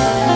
Yeah.